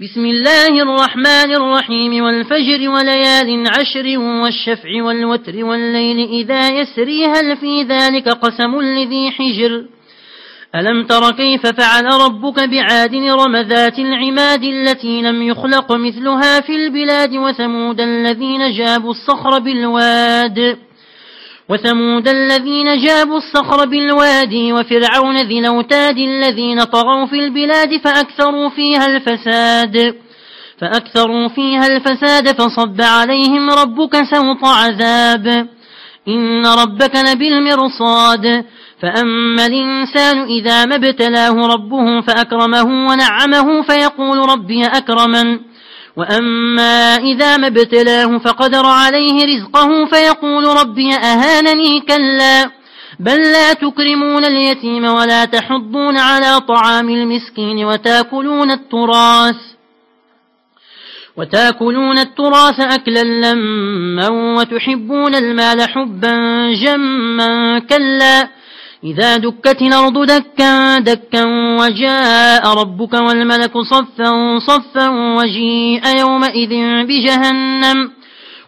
بسم الله الرحمن الرحيم والفجر وليال عشر والشفع والوتر والليل إذا يسري هل في ذلك قسم لذي حجر؟ ألم تر كيف فعل ربك بعاد رمذات العماد التي لم يخلق مثلها في البلاد وثمود الذين جابوا الصخر بالواد؟ وثمود الذين جابوا الصخر بالوادي وفرعون ذي الأوتاد الذين طغوا في البلاد فأكثروا فيها الفساد. فأكثروا فيها الفساد فصب عليهم ربك سوط عذاب. إن ربك لبالمرصاد. فأما الإنسان إذا ما ابتلاه ربه فأكرمه ونعمه فيقول ربي أكرمن. وأما إذا ما ابتلاه فقدر عليه رزقه فيقول ربي أهانني كلا بل لا تكرمون اليتيم ولا تحضون على طعام المسكين وتأكلون التراث وتأكلون التراث أكلا لما وتحبون المال حبا جما كلا إذا دكت الأرض دكا دكا وجاء ربك والملك صفا صفا وجيء يومئذ بجهنم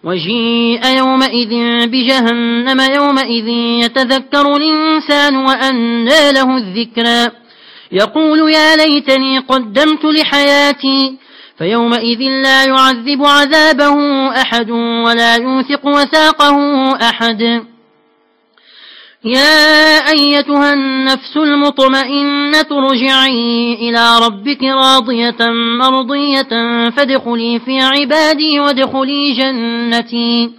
وجيء يومئذ بجهنم يومئذ يتذكر الإنسان وأنى له الذكرى. يقول يا ليتني قدمت لحياتي فيومئذ لا يعذب عذابه أحد ولا يوثق وثاقه أحد. يا أيتها النفس المطمئنة رجعي إلى ربك راضية مرضية فادخلي في عبادي وادخلي جنتي.